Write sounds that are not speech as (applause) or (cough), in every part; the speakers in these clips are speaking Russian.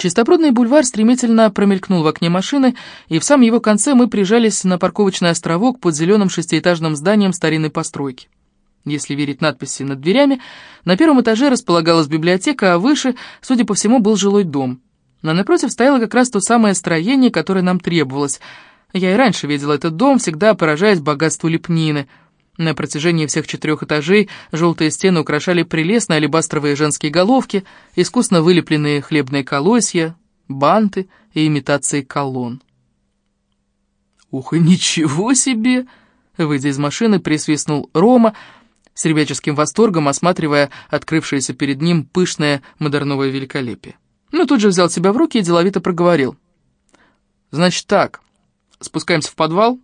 Чистопрудный бульвар стремительно промелькнул в окне машины, и в самом его конце мы прижались на парковочный островок под зеленым шестиэтажным зданием старинной постройки. Если верить надписи над дверями, на первом этаже располагалась библиотека, а выше, судя по всему, был жилой дом. Но напротив стояло как раз то самое строение, которое нам требовалось. Я и раньше видела этот дом, всегда поражаясь богатству лепнины — на протяжении всех четырех этажей желтые стены украшали прелестные алебастровые женские головки, искусно вылепленные хлебные колосья, банты и имитации колонн. «Ух, и ничего себе!» Выйдя из машины, присвистнул Рома, с ребяческим восторгом осматривая открывшееся перед ним пышное модерновое великолепие. Но тут же взял себя в руки и деловито проговорил. «Значит так, спускаемся в подвал,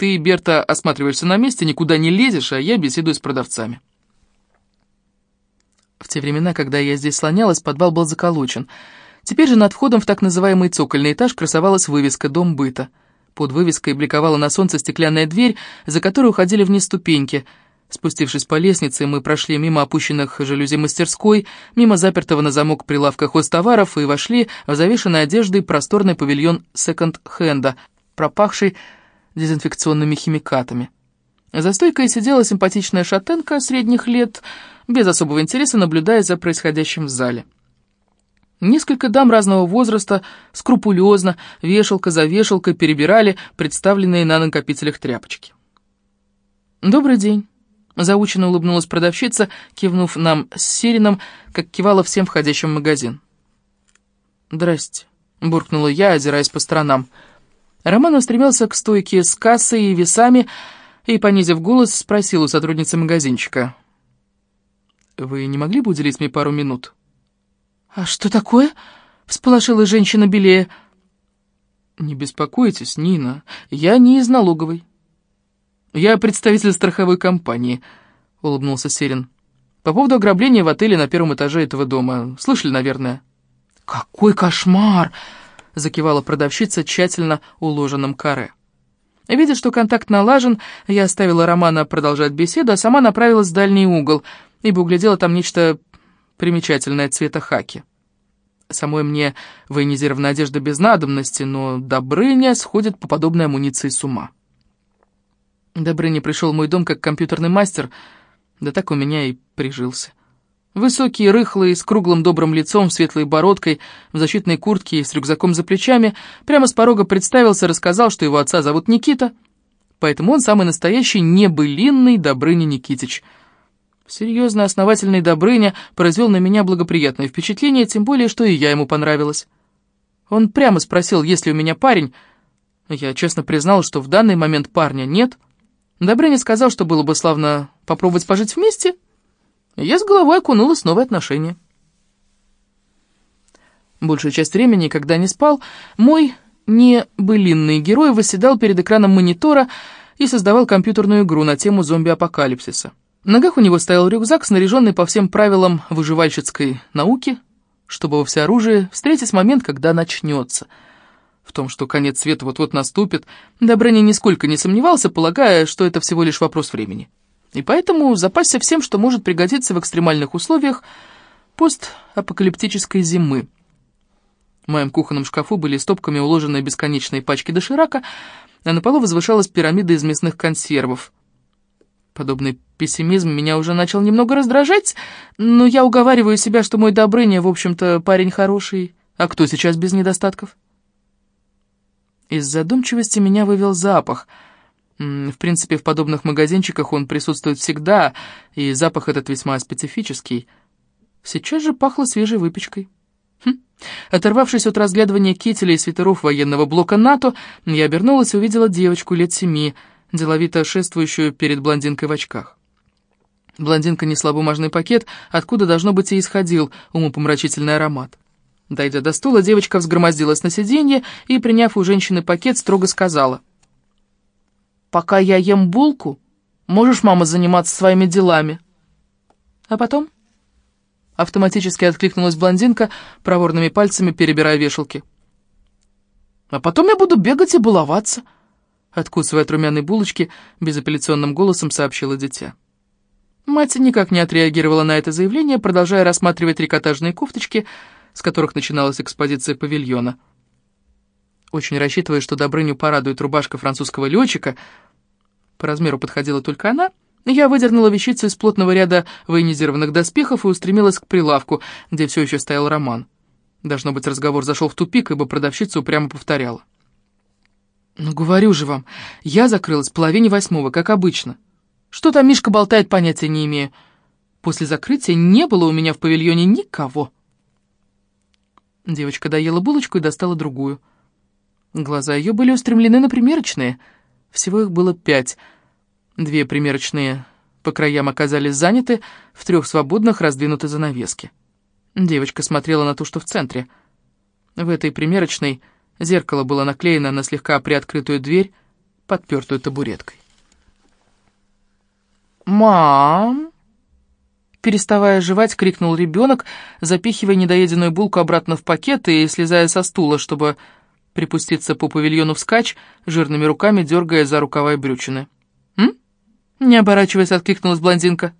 ты, Берта, осматриваешься на месте, никуда не лезешь, а я беседую с продавцами. В те времена, когда я здесь слонялась, подвал был заколочен. Теперь же над входом в так называемый цокольный этаж красовалась вывеска «Дом быта». Под вывеской бликовала на солнце стеклянная дверь, за которой уходили вниз ступеньки. Спустившись по лестнице, мы прошли мимо опущенных жалюзи мастерской, мимо запертого на замок прилавка хозтоваров и вошли в завешенной одеждой просторный павильон секонд-хенда, пропахший дезинфекционными химикатами. За стойкой сидела симпатичная шатенка средних лет, без особого интереса наблюдая за происходящим в зале. Несколько дам разного возраста скрупулезно, вешалка за вешалкой, перебирали представленные на накопителях тряпочки. «Добрый день», — заученно улыбнулась продавщица, кивнув нам с Сирином, как кивала всем входящим в магазин. «Здрасте», — буркнула я, озираясь по сторонам. Роман устремился к стойке с кассой и весами и, понизив голос, спросил у сотрудницы магазинчика. «Вы не могли бы уделить мне пару минут?» «А что такое?» — всполошилась женщина белее. «Не беспокойтесь, Нина, я не из налоговой». «Я представитель страховой компании», — улыбнулся Серин. «По поводу ограбления в отеле на первом этаже этого дома. Слышали, наверное?» «Какой кошмар!» — закивала продавщица тщательно уложенным каре. Видя, что контакт налажен, я оставила Романа продолжать беседу, а сама направилась в дальний угол, ибо углядела там нечто примечательное цвета хаки. Самой мне военизированная одежда без надобности, но Добрыня сходит по подобной амуниции с ума. Добрыня пришел в мой дом как компьютерный мастер, да так у меня и прижился. Высокий, рыхлый, с круглым добрым лицом, светлой бородкой, в защитной куртке и с рюкзаком за плечами, прямо с порога представился, рассказал, что его отца зовут Никита, поэтому он самый настоящий небылинный Добрыня Никитич. Серьезно основательный Добрыня произвел на меня благоприятное впечатление, тем более, что и я ему понравилась. Он прямо спросил, есть ли у меня парень. Я честно признал, что в данный момент парня нет. Добрыня сказал, что было бы славно попробовать пожить вместе — я с головой окунулась в новые отношения. Большую часть времени, когда не спал, мой небылинный герой восседал перед экраном монитора и создавал компьютерную игру на тему зомби-апокалипсиса. В ногах у него стоял рюкзак, снаряженный по всем правилам выживальщицкой науки, чтобы во всеоружии встретить момент, когда начнется. В том, что конец света вот-вот наступит, Добрыня нисколько не сомневался, полагая, что это всего лишь вопрос времени и поэтому запасся всем, что может пригодиться в экстремальных условиях постапокалиптической зимы. В моем кухонном шкафу были стопками уложены бесконечные пачки доширака, а на полу возвышалась пирамида из мясных консервов. Подобный пессимизм меня уже начал немного раздражать, но я уговариваю себя, что мой Добрыня, в общем-то, парень хороший, а кто сейчас без недостатков? Из задумчивости меня вывел запах — в принципе, в подобных магазинчиках он присутствует всегда, и запах этот весьма специфический. Сейчас же пахло свежей выпечкой. Хм. Оторвавшись от разглядывания кителей и свитеров военного блока НАТО, я обернулась и увидела девочку лет семи, деловито шествующую перед блондинкой в очках. Блондинка несла бумажный пакет, откуда, должно быть, и исходил умопомрачительный аромат. Дойдя до стула, девочка взгромоздилась на сиденье и, приняв у женщины пакет, строго сказала — Пока я ем булку, можешь, мама, заниматься своими делами. А потом? Автоматически откликнулась блондинка, проворными пальцами перебирая вешалки. А потом я буду бегать и баловаться. Откусывая от румяной булочки, безапелляционным голосом сообщила дитя. Мать никак не отреагировала на это заявление, продолжая рассматривать трикотажные кофточки, с которых начиналась экспозиция павильона. Очень рассчитывая, что Добрыню порадует рубашка французского летчика, по размеру подходила только она, я выдернула вещицу из плотного ряда военизированных доспехов и устремилась к прилавку, где все еще стоял Роман. Должно быть, разговор зашел в тупик, ибо продавщица упрямо повторяла. «Ну, говорю же вам, я закрылась в половине восьмого, как обычно. Что там Мишка болтает, понятия не имею. После закрытия не было у меня в павильоне никого». Девочка доела булочку и достала другую. Глаза ее были устремлены на примерочные. Всего их было пять. Две примерочные по краям оказались заняты, в трех свободных раздвинуты занавески. Девочка смотрела на ту, что в центре. В этой примерочной зеркало было наклеено на слегка приоткрытую дверь, подпертую табуреткой. «Мам!» Переставая жевать, крикнул ребенок, запихивая недоеденную булку обратно в пакет и слезая со стула, чтобы припуститься по павильону вскачь, жирными руками дергая за рукава и брючины. «М?» Не оборачиваясь, откликнулась блондинка.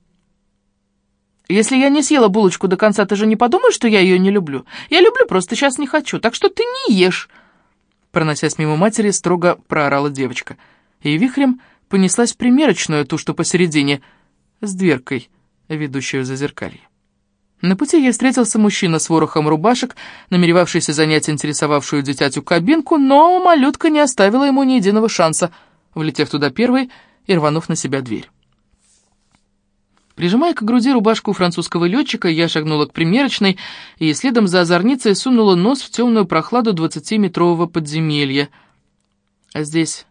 «Если я не съела булочку до конца, ты же не подумаешь, что я ее не люблю? Я люблю, просто сейчас не хочу, так что ты не ешь!» Проносясь мимо матери, строго проорала девочка. И вихрем понеслась примерочную, ту, что посередине, с дверкой, ведущую за зеркалье. На пути ей встретился мужчина с ворохом рубашек, намеревавшийся занять интересовавшую дитятю кабинку, но малютка не оставила ему ни единого шанса, влетев туда первой и рванув на себя дверь. Прижимая к груди рубашку французского летчика, я шагнула к примерочной и следом за озорницей сунула нос в темную прохладу двадцатиметрового подземелья. А здесь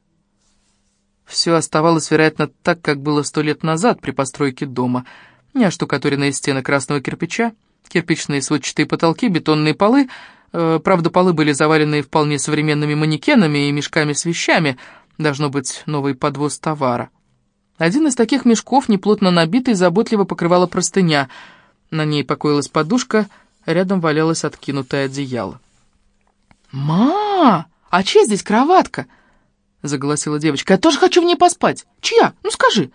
все оставалось, вероятно, так, как было сто лет назад при постройке дома — неоштукатуренные стены красного кирпича, кирпичные сводчатые потолки, бетонные полы. Э, правда, полы были завалены вполне современными манекенами и мешками с вещами. Должно быть, новый подвоз товара. Один из таких мешков, неплотно набитый, заботливо покрывала простыня. На ней покоилась подушка, рядом валялось откинутое одеяло. «Ма, а чья здесь кроватка?» — заголосила девочка. «Я тоже хочу в ней поспать. Чья? Ну скажи!»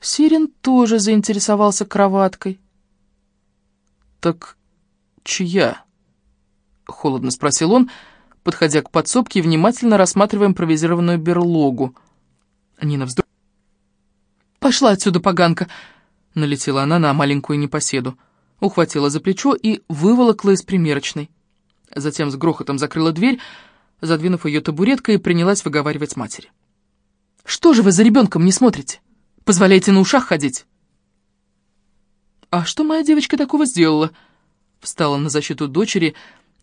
Сирен тоже заинтересовался кроваткой. «Так чья?» — холодно спросил он, подходя к подсобке и внимательно рассматривая импровизированную берлогу. Нина вздох... «Пошла отсюда, поганка!» — налетела она на маленькую непоседу, ухватила за плечо и выволокла из примерочной. Затем с грохотом закрыла дверь, задвинув ее табуреткой, и принялась выговаривать матери. «Что же вы за ребенком не смотрите?» Позволяете на ушах ходить?» «А что моя девочка такого сделала?» Встала на защиту дочери,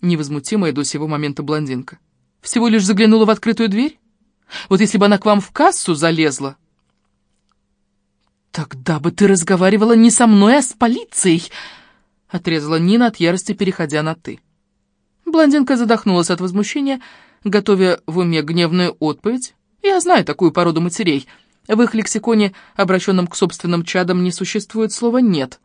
невозмутимая до сего момента блондинка. «Всего лишь заглянула в открытую дверь? Вот если бы она к вам в кассу залезла...» «Тогда бы ты разговаривала не со мной, а с полицией!» Отрезала Нина от ярости, переходя на «ты». Блондинка задохнулась от возмущения, готовя в уме гневную отповедь. «Я знаю такую породу матерей», — в их лексиконе, обращенном к собственным чадам, не существует слова «нет».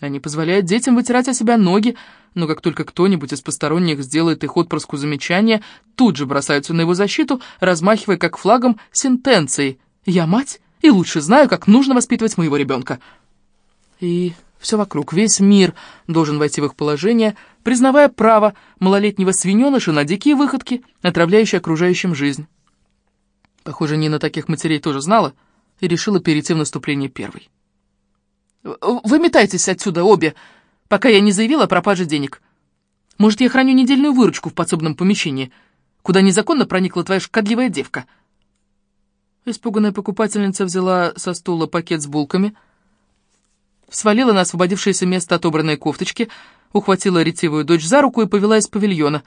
Они позволяют детям вытирать о себя ноги, но как только кто-нибудь из посторонних сделает их отпрыску замечания, тут же бросаются на его защиту, размахивая как флагом сентенцией «Я мать и лучше знаю, как нужно воспитывать моего ребенка». И все вокруг, весь мир должен войти в их положение, признавая право малолетнего свиненыша на дикие выходки, отравляющие окружающим жизнь. Похоже, Нина таких матерей тоже знала и решила перейти в наступление первой. «Вы метайтесь отсюда обе, пока я не заявила о пропаже денег. Может, я храню недельную выручку в подсобном помещении, куда незаконно проникла твоя шкодливая девка?» Испуганная покупательница взяла со стула пакет с булками, свалила на освободившееся место отобранной кофточки, ухватила ретивую дочь за руку и повела из павильона,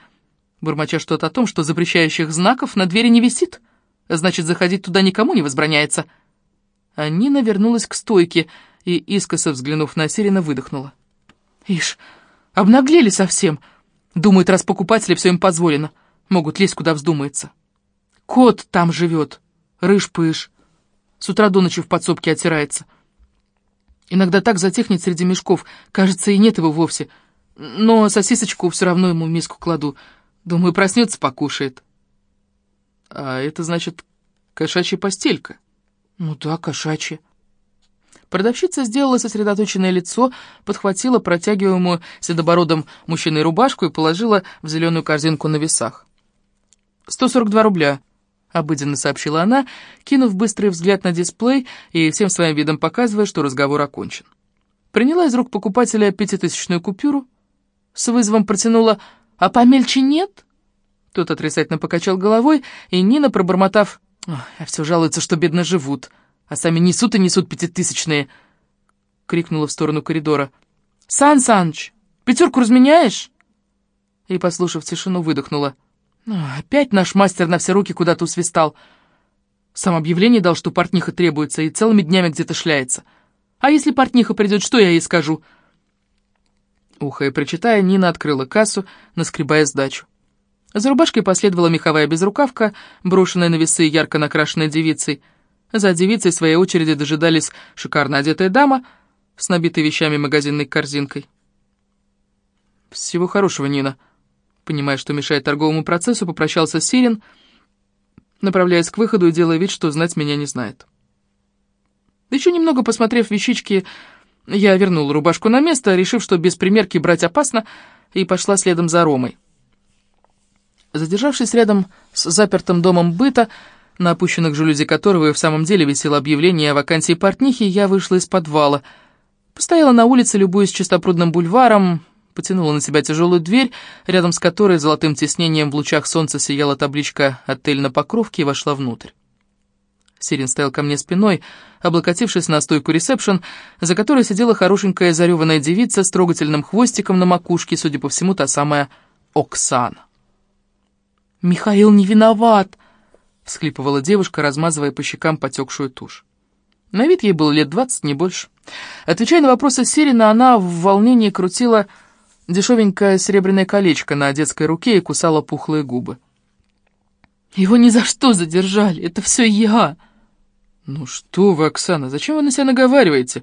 бормоча что-то о том, что запрещающих знаков на двери не висит — Значит, заходить туда никому не возбраняется. Нина вернулась к стойке и, искоса взглянув на Сирина, выдохнула. Ишь, обнаглели совсем. Думают, раз покупатели все им позволено. Могут лезть, куда вздумается. Кот там живет, рыж-пыш. С утра до ночи в подсобке отирается. Иногда так затихнет среди мешков, кажется, и нет его вовсе. Но сосисочку все равно ему в миску кладу. Думаю, проснется, покушает. А это значит кошачья постелька. Ну да, кошачья. Продавщица сделала сосредоточенное лицо, подхватила протягиваемую седобородом мужчиной рубашку и положила в зеленую корзинку на весах. «142 рубля», — обыденно сообщила она, кинув быстрый взгляд на дисплей и всем своим видом показывая, что разговор окончен. Приняла из рук покупателя пятитысячную купюру, с вызовом протянула «А помельче нет?» Тот отрицательно покачал головой, и Нина, пробормотав «А все жалуются, что бедно живут», а сами несут и несут пятитысячные!» — крикнула в сторону коридора. «Сан Саныч, пятерку разменяешь?» И, послушав тишину, выдохнула. «Опять наш мастер на все руки куда-то усвистал. Сам объявление дал, что портниха требуется, и целыми днями где-то шляется. А если портниха придет, что я ей скажу?» Ухая прочитая, Нина открыла кассу, наскребая сдачу. За рубашкой последовала меховая безрукавка, брошенная на весы ярко накрашенной девицей — за девицей своей очереди дожидались шикарно одетая дама с набитой вещами магазинной корзинкой. «Всего хорошего, Нина», понимая, что мешает торговому процессу, попрощался Сирин, направляясь к выходу и делая вид, что знать меня не знает. Еще немного посмотрев вещички, я вернул рубашку на место, решив, что без примерки брать опасно, и пошла следом за Ромой. Задержавшись рядом с запертым домом быта, на опущенных жалюзи которого и в самом деле висело объявление о вакансии портнихи, я вышла из подвала. Постояла на улице, любуясь чистопрудным бульваром, потянула на себя тяжелую дверь, рядом с которой золотым тиснением в лучах солнца сияла табличка «Отель на Покровке» и вошла внутрь. Сирин стоял ко мне спиной, облокотившись на стойку ресепшн, за которой сидела хорошенькая зареванная девица с трогательным хвостиком на макушке, судя по всему, та самая Оксана. «Михаил не виноват!» — всхлипывала девушка, размазывая по щекам потекшую тушь. На вид ей было лет двадцать, не больше. Отвечая на вопросы Сирина, она в волнении крутила дешевенькое серебряное колечко на детской руке и кусала пухлые губы. «Его ни за что задержали, это все я!» «Ну что вы, Оксана, зачем вы на себя наговариваете?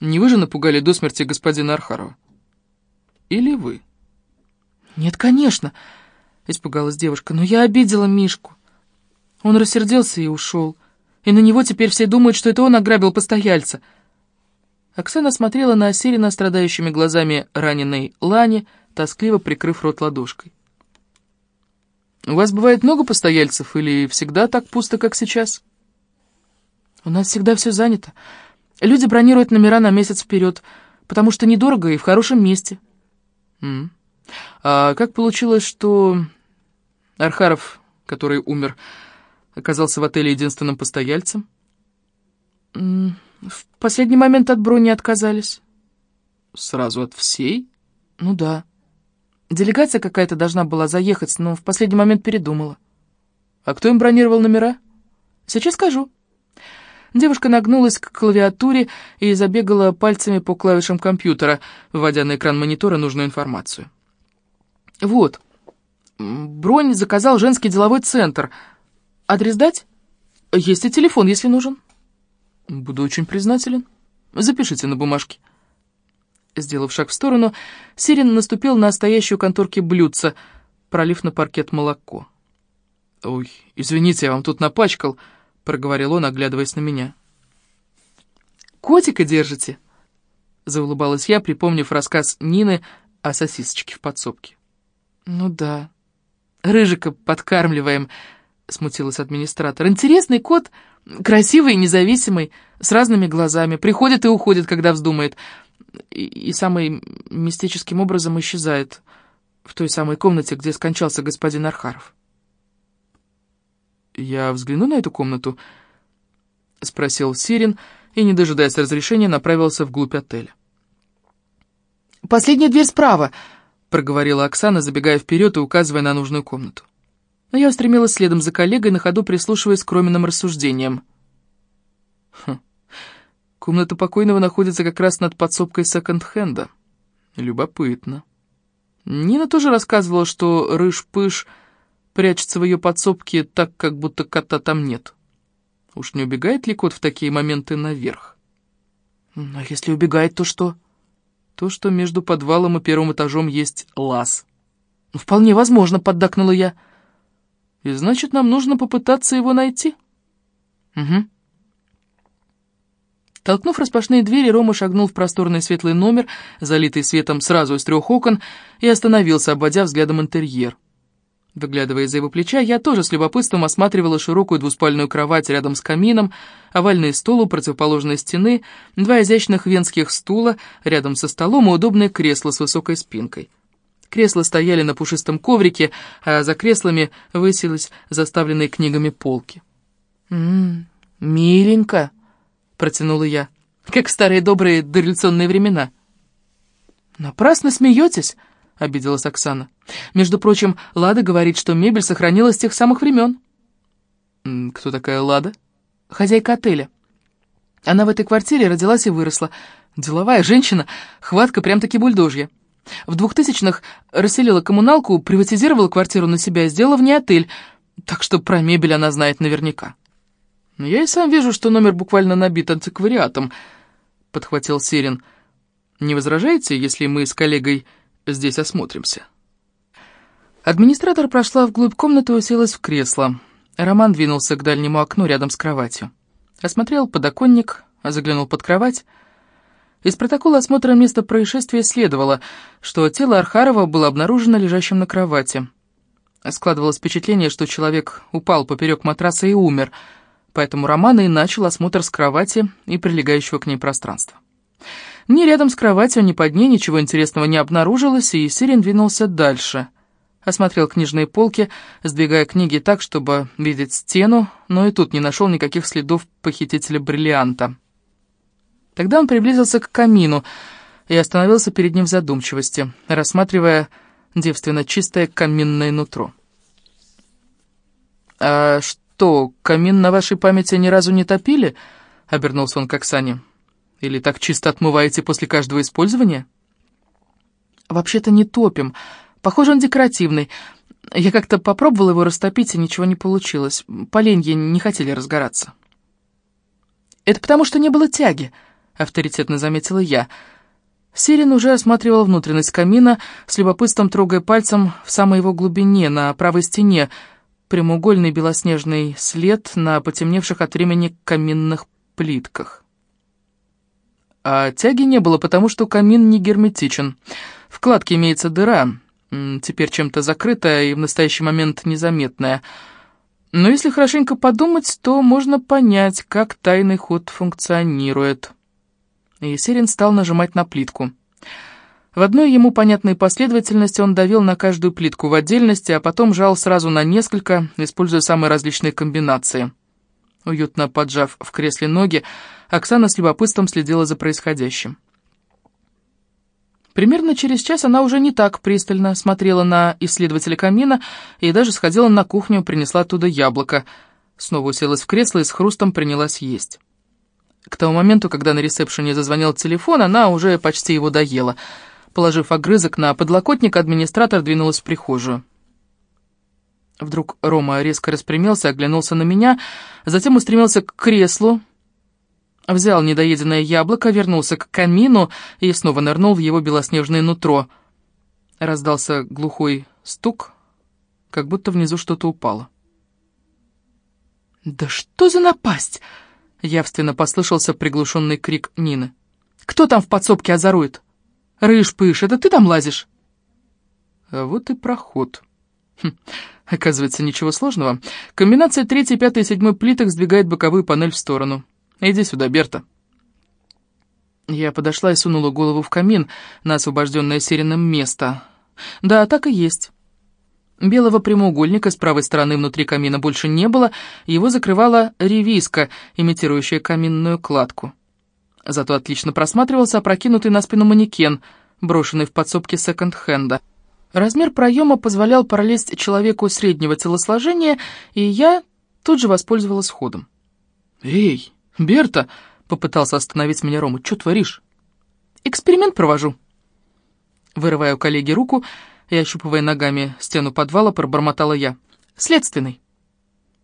Не вы же напугали до смерти господина Архарова?» «Или вы?» «Нет, конечно», — испугалась девушка, — «но я обидела Мишку. Он рассердился и ушел. И на него теперь все думают, что это он ограбил постояльца. Оксана смотрела на Осирина страдающими глазами раненой Лани, тоскливо прикрыв рот ладошкой. «У вас бывает много постояльцев или всегда так пусто, как сейчас?» «У нас всегда все занято. Люди бронируют номера на месяц вперед, потому что недорого и в хорошем месте». «М А как получилось, что Архаров, который умер, оказался в отеле единственным постояльцем? В последний момент от брони отказались. Сразу от всей? Ну да. Делегация какая-то должна была заехать, но в последний момент передумала. А кто им бронировал номера? Сейчас скажу. Девушка нагнулась к клавиатуре и забегала пальцами по клавишам компьютера, вводя на экран монитора нужную информацию. Вот. Бронь заказал женский деловой центр — Адрес дать? Есть и телефон, если нужен. Буду очень признателен. Запишите на бумажке. Сделав шаг в сторону, Сирин наступил на стоящую конторке блюдца, пролив на паркет молоко. «Ой, извините, я вам тут напачкал», — проговорил он, оглядываясь на меня. «Котика держите?» — заулыбалась я, припомнив рассказ Нины о сосисочке в подсобке. «Ну да, рыжика подкармливаем», — смутилась администратор. «Интересный кот, красивый и независимый, с разными глазами, приходит и уходит, когда вздумает, и, и самый мистическим образом исчезает в той самой комнате, где скончался господин Архаров». «Я взгляну на эту комнату?» — спросил Сирин, и, не дожидаясь разрешения, направился вглубь отеля. «Последняя дверь справа», — проговорила Оксана, забегая вперед и указывая на нужную комнату но я устремилась следом за коллегой, на ходу прислушиваясь к Роминым рассуждениям. Хм. Комната покойного находится как раз над подсобкой секонд-хенда. Любопытно. Нина тоже рассказывала, что Рыж-Пыж прячется в ее подсобке так, как будто кота там нет. Уж не убегает ли кот в такие моменты наверх? А если убегает, то что? То, что между подвалом и первым этажом есть лаз. «Вполне возможно», — поддакнула я. И значит, нам нужно попытаться его найти. Угу. Толкнув распашные двери, Рома шагнул в просторный светлый номер, залитый светом сразу из трех окон, и остановился, обводя взглядом интерьер. Выглядывая из-за его плеча, я тоже с любопытством осматривала широкую двуспальную кровать рядом с камином, овальный стол у противоположной стены, два изящных венских стула рядом со столом и удобное кресло с высокой спинкой. Кресла стояли на пушистом коврике, а за креслами высились заставленные книгами полки. «М-м, миленько!» — протянула я. «Как старые добрые дореволюционные времена». «Напрасно смеетесь?» — обиделась Оксана. «Между прочим, Лада говорит, что мебель сохранилась с тех самых времен». «Кто такая Лада?» «Хозяйка отеля. Она в этой квартире родилась и выросла. Деловая женщина, хватка прям-таки бульдожья. В двухтысячных расселила коммуналку, приватизировала квартиру на себя и сделала в ней отель, так что про мебель она знает наверняка». «Я и сам вижу, что номер буквально набит антиквариатом», — подхватил Сирин. «Не возражаете, если мы с коллегой здесь осмотримся?» Администратор прошла вглубь комнаты и уселась в кресло. Роман двинулся к дальнему окну рядом с кроватью. Осмотрел подоконник, заглянул под кровать. Из протокола осмотра места происшествия следовало, что тело Архарова было обнаружено лежащим на кровати. Складывалось впечатление, что человек упал поперек матраса и умер, поэтому Роман и начал осмотр с кровати и прилегающего к ней пространства. Ни рядом с кроватью, ни под ней ничего интересного не обнаружилось, и Сирин двинулся дальше. Осмотрел книжные полки, сдвигая книги так, чтобы видеть стену, но и тут не нашел никаких следов похитителя бриллианта. Тогда он приблизился к камину и остановился перед ним в задумчивости, рассматривая девственно чистое каминное нутро. «А что, камин на вашей памяти ни разу не топили?» — обернулся он к Оксане. Или так чисто отмываете после каждого использования? Вообще-то не топим. Похоже, он декоративный. Я как-то попробовала его растопить, и ничего не получилось. Поленья не хотели разгораться. «Это потому, что не было тяги», — авторитетно заметила я. Сирин уже осматривал внутренность камина, с любопытством трогая пальцем в самой его глубине, на правой стене, прямоугольный белоснежный след на потемневших от времени каминных плитках. А тяги не было, потому что камин не герметичен. В кладке имеется дыра, теперь чем-то закрытая и в настоящий момент незаметная. Но если хорошенько подумать, то можно понять, как тайный ход функционирует. И Серин стал нажимать на плитку. В одной ему понятной последовательности он давил на каждую плитку в отдельности, а потом жал сразу на несколько, используя самые различные комбинации. Уютно поджав в кресле ноги, Оксана с любопытством следила за происходящим. Примерно через час она уже не так пристально смотрела на исследователя камина и даже сходила на кухню, принесла оттуда яблоко. Снова уселась в кресло и с хрустом принялась есть. К тому моменту, когда на ресепшене зазвонил телефон, она уже почти его доела. Положив огрызок на подлокотник, администратор двинулась в прихожую. Вдруг Рома резко распрямился, оглянулся на меня, затем устремился к креслу, взял недоеденное яблоко, вернулся к камину и снова нырнул в его белоснежное нутро. Раздался глухой стук, как будто внизу что-то упало. «Да что за напасть!» — явственно послышался приглушенный крик Нины. «Кто там в подсобке озорует? Рыж-пыш, это ты там лазишь?» «А вот и проход». Хм, оказывается, ничего сложного. Комбинация третьей, пятой и седьмой плиток сдвигает боковую панель в сторону. Иди сюда, Берта. Я подошла и сунула голову в камин на освобожденное серином место. Да, так и есть. Белого прямоугольника с правой стороны внутри камина больше не было, его закрывала ревиска, имитирующая каминную кладку. Зато отлично просматривался опрокинутый на спину манекен, брошенный в подсобке секонд-хенда. Размер проема позволял пролезть человеку среднего телосложения, и я тут же воспользовалась ходом. «Эй, Берта!» — попытался остановить меня Рома. «Чё творишь?» «Эксперимент провожу». Вырывая у коллеги руку и ощупывая ногами стену подвала, пробормотала я. «Следственный».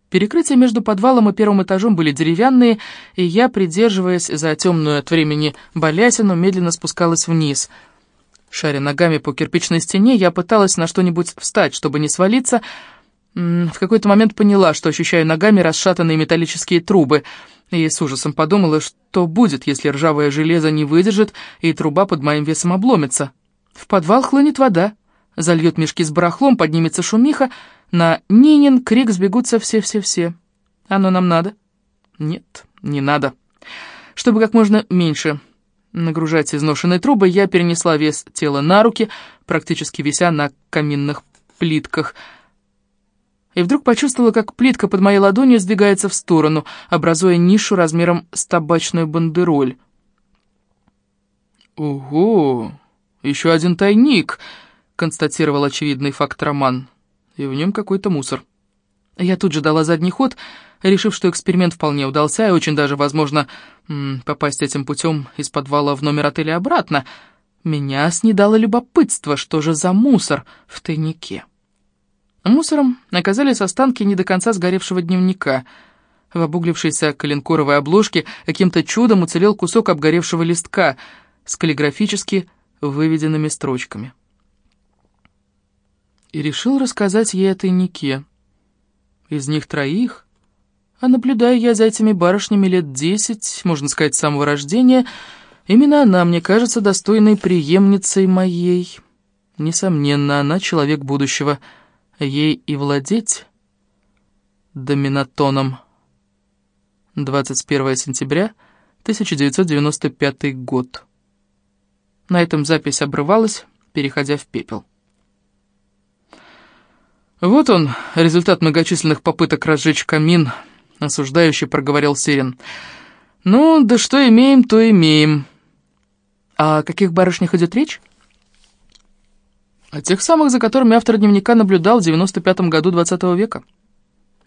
Перекрытия между подвалом и первым этажом были деревянные, и я, придерживаясь за темную от времени балясину, медленно спускалась вниз — Шаря ногами по кирпичной стене, я пыталась на что-нибудь встать, чтобы не свалиться, В какой-то момент поняла, что ощущаю ногами расшатанные металлические трубы, и с ужасом подумала, что будет, если ржавое железо не выдержит, и труба под моим весом обломится. В подвал хлынет вода, зальет мешки с барахлом, поднимется шумиха, на Нинин крик сбегутся все-все-все. Оно нам надо? Нет, не надо. Чтобы как можно меньше нагружать изношенные трубы, я перенесла вес тела на руки, практически вися на каминных плитках — и вдруг почувствовала, как плитка под моей ладонью сдвигается в сторону, образуя нишу размером с табачную бандероль. «Ого, еще один тайник!» — констатировал очевидный факт Роман. «И в нем какой-то мусор». Я тут же дала задний ход, решив, что эксперимент вполне удался, и очень даже возможно попасть этим путем из подвала в номер отеля обратно. Меня снедало любопытство, что же за мусор в тайнике. Мусором оказались останки не до конца сгоревшего дневника. В обуглившейся коленкоровой обложке каким-то чудом уцелел кусок обгоревшего листка с каллиграфически выведенными строчками. И решил рассказать ей о тайнике. Из них троих, а наблюдая я за этими барышнями лет десять, можно сказать, с самого рождения, именно она мне кажется достойной преемницей моей. Несомненно, она человек будущего — ей и владеть доминатоном. 21 сентября 1995 год. На этом запись обрывалась, переходя в пепел. «Вот он, результат многочисленных попыток разжечь камин», — осуждающий проговорил Сирен. «Ну, да что имеем, то имеем». «О каких барышнях идет речь?» О тех самых, за которыми автор дневника наблюдал в 95-м году 20 -го века.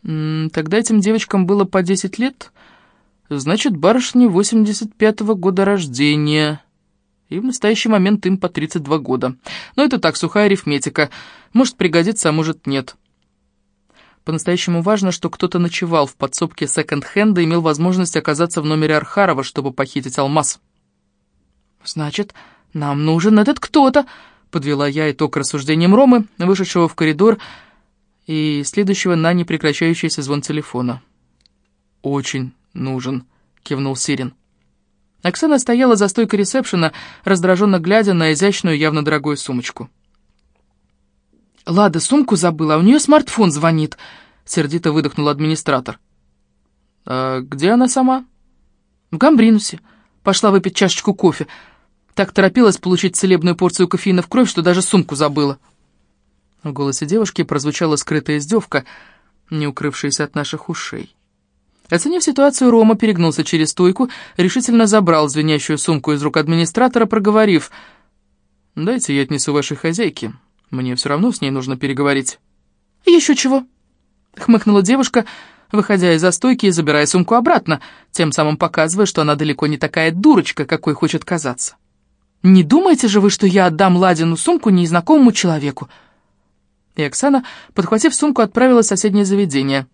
Тогда этим девочкам было по 10 лет, значит, барышни 85-го года рождения, и в настоящий момент им по 32 года. Но это так, сухая арифметика, может пригодится, а может нет. По-настоящему важно, что кто-то ночевал в подсобке секонд-хенда и имел возможность оказаться в номере Архарова, чтобы похитить алмаз. «Значит, нам нужен этот кто-то», Подвела я итог рассуждениям Ромы, вышедшего в коридор и следующего на непрекращающийся звон телефона. «Очень нужен», — кивнул Сирин. Оксана стояла за стойкой ресепшена, раздраженно глядя на изящную, явно дорогую сумочку. «Лада сумку забыла, а у нее смартфон звонит», — сердито выдохнул администратор. «А где она сама?» «В Гамбринусе. Пошла выпить чашечку кофе. Так торопилась получить целебную порцию кофеина в кровь, что даже сумку забыла. В голосе девушки прозвучала скрытая издевка, не укрывшаяся от наших ушей. Оценив ситуацию, Рома перегнулся через стойку, решительно забрал звенящую сумку из рук администратора, проговорив, «Дайте я отнесу вашей хозяйке, мне все равно с ней нужно переговорить». «Еще чего?» — хмыкнула девушка, выходя из-за стойки и забирая сумку обратно, тем самым показывая, что она далеко не такая дурочка, какой хочет казаться. Не думаете же вы, что я отдам Ладину сумку незнакомому человеку?» И Оксана, подхватив сумку, отправилась в соседнее заведение.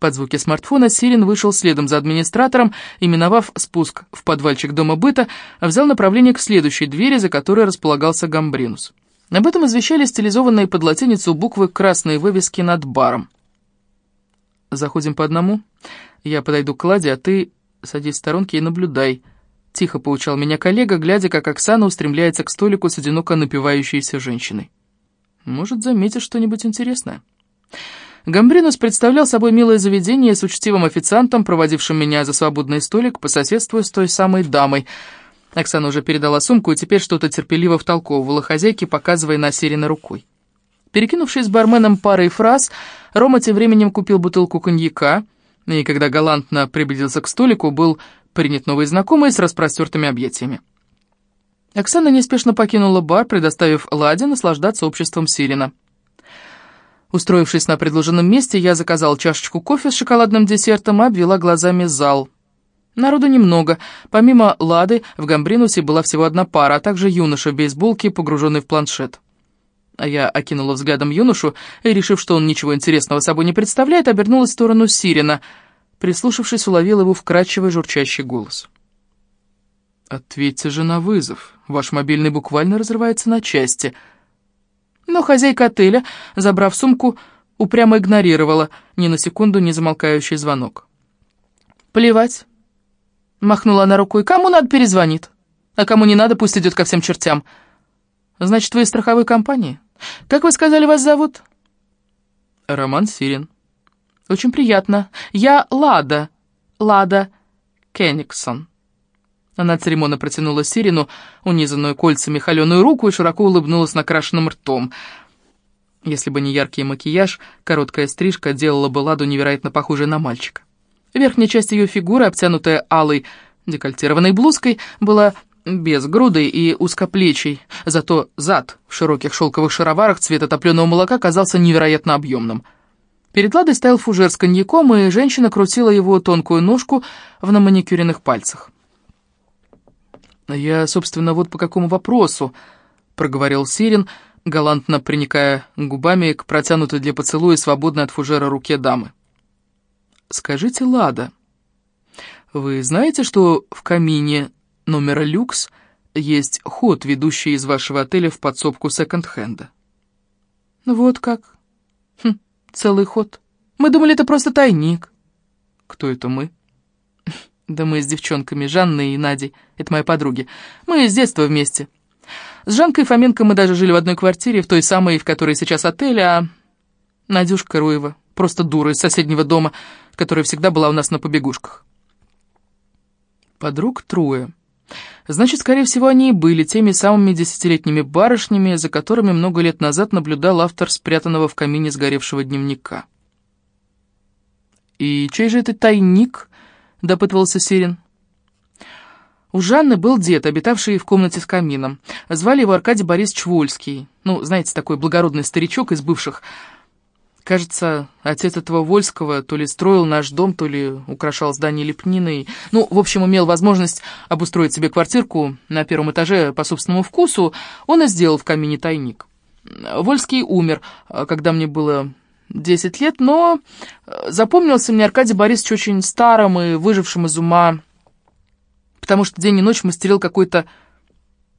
Под звуки смартфона Сирин вышел следом за администратором и, миновав спуск в подвальчик дома быта, взял направление к следующей двери, за которой располагался гамбринус. Об этом извещали стилизованные под латиницу буквы красной вывески над баром. «Заходим по одному. Я подойду к Ладе, а ты садись в сторонке и наблюдай», Тихо поучал меня коллега, глядя, как Оксана устремляется к столику с одиноко напивающейся женщиной. Может, заметишь что-нибудь интересное. Гамбринус представлял собой милое заведение с учтивым официантом, проводившим меня за свободный столик по соседству с той самой дамой. Оксана уже передала сумку и теперь что-то терпеливо втолковывала хозяйке, показывая на Сирина рукой. Перекинувшись с барменом парой фраз, Рома тем временем купил бутылку коньяка, и когда галантно приблизился к столику, был принят новый знакомый с распростертыми объятиями. Оксана неспешно покинула бар, предоставив Ладе наслаждаться обществом Сирина. Устроившись на предложенном месте, я заказал чашечку кофе с шоколадным десертом и обвела глазами зал. Народу немного. Помимо Лады, в Гамбринусе была всего одна пара, а также юноша в бейсболке, погруженный в планшет. А я окинула взглядом юношу и, решив, что он ничего интересного собой не представляет, обернулась в сторону Сирина — Прислушавшись, уловил его вкрадчивый журчащий голос. «Ответьте же на вызов. Ваш мобильный буквально разрывается на части». Но хозяйка отеля, забрав сумку, упрямо игнорировала ни на секунду не замолкающий звонок. «Плевать», — махнула она рукой, — «кому надо, перезвонит, а кому не надо, пусть идет ко всем чертям». «Значит, вы из страховой компании? Как вы сказали, вас зовут?» «Роман Сирин». «Очень приятно. Я Лада. Лада Кенигсон». Она церемонно протянула Сирину, унизанную кольцами холеную руку, и широко улыбнулась накрашенным ртом. Если бы не яркий макияж, короткая стрижка делала бы Ладу невероятно похожей на мальчика. Верхняя часть ее фигуры, обтянутая алой декольтированной блузкой, была без груды и узкоплечий, зато зад в широких шелковых шароварах цвета топленого молока казался невероятно объемным. Перед Ладой стоял фужер с коньяком, и женщина крутила его тонкую ножку в наманикюренных пальцах. «Я, собственно, вот по какому вопросу», — проговорил Сирин, галантно приникая губами к протянутой для поцелуя свободной от фужера руке дамы. «Скажите, Лада, вы знаете, что в камине номера люкс есть ход, ведущий из вашего отеля в подсобку секонд-хенда?» «Вот как? Хм, целый ход. Мы думали, это просто тайник». «Кто это мы?» (laughs) Да мы с девчонками, Жанной и Надей, это мои подруги. Мы с детства вместе. С Жанкой Фоменко мы даже жили в одной квартире, в той самой, в которой сейчас отель, а Надюшка Руева, просто дура из соседнего дома, которая всегда была у нас на побегушках. Подруг трое. Значит, скорее всего, они и были теми самыми десятилетними барышнями, за которыми много лет назад наблюдал автор спрятанного в камине сгоревшего дневника. И чей же это тайник — допытывался Сирин. У Жанны был дед, обитавший в комнате с камином. Звали его Аркадий Борисович Вольский. Ну, знаете, такой благородный старичок из бывших. Кажется, отец этого Вольского то ли строил наш дом, то ли украшал здание лепниной. Ну, в общем, имел возможность обустроить себе квартирку на первом этаже по собственному вкусу. Он и сделал в камине тайник. Вольский умер, когда мне было Десять лет, но э, запомнился мне Аркадий Борисович очень старым и выжившим из ума, потому что день и ночь мастерил какой-то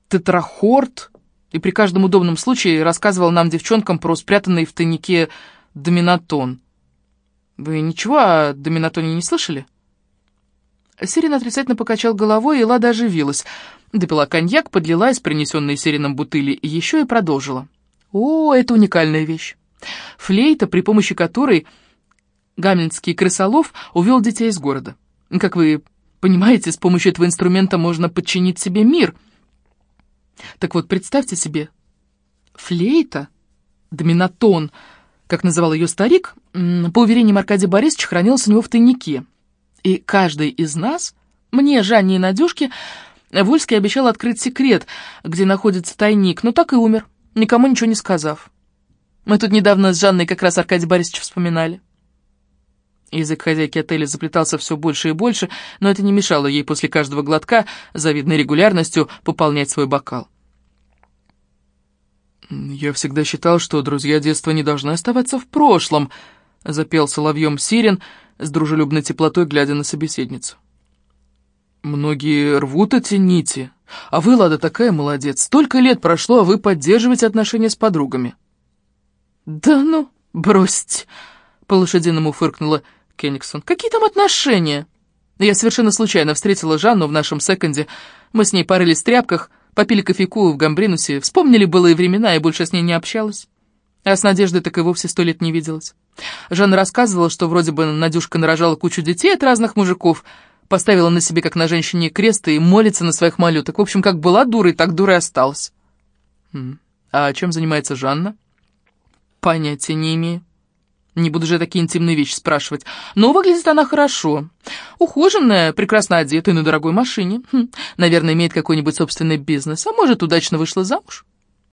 тетрахорд и при каждом удобном случае рассказывал нам, девчонкам, про спрятанный в тайнике доминатон. Вы ничего о доминатоне не слышали? Сирин отрицательно покачал головой, и Лада оживилась. Допила коньяк, подлила из принесенной Сирином бутыли еще и продолжила. «О, это уникальная вещь. Флейта, при помощи которой гамлинский крысолов увел детей из города. Как вы понимаете, с помощью этого инструмента можно подчинить себе мир. Так вот, представьте себе, флейта, доминатон, как называл ее старик, по уверениям Аркадия Борисовича, хранился у него в тайнике. И каждый из нас, мне, Жанне и Надюшке, Вольский обещал открыть секрет, где находится тайник, но так и умер, никому ничего не сказав. Мы тут недавно с Жанной как раз Аркадий Борисович вспоминали. Язык хозяйки отеля заплетался все больше и больше, но это не мешало ей после каждого глотка завидной регулярностью пополнять свой бокал. «Я всегда считал, что друзья детства не должны оставаться в прошлом», — запел соловьем Сирен с дружелюбной теплотой, глядя на собеседницу. «Многие рвут эти нити, а вы, Лада, такая молодец. Столько лет прошло, а вы поддерживаете отношения с подругами». «Да ну, бросьте!» — по-лошадиному фыркнула Кенигсон. «Какие там отношения?» Я совершенно случайно встретила Жанну в нашем секонде. Мы с ней порылись в тряпках, попили кофейку в Гамбринусе, вспомнили былые времена и больше с ней не общалась. А с Надеждой так и вовсе сто лет не виделась. Жанна рассказывала, что вроде бы Надюшка нарожала кучу детей от разных мужиков, поставила на себе, как на женщине, крест и молится на своих малюток. В общем, как была дурой, так дурой осталась. А чем занимается Жанна? Понятия не имею. Не буду же такие интимные вещи спрашивать. Но выглядит она хорошо. Ухоженная, прекрасно одетая на дорогой машине. Хм, наверное, имеет какой-нибудь собственный бизнес, а может, удачно вышла замуж.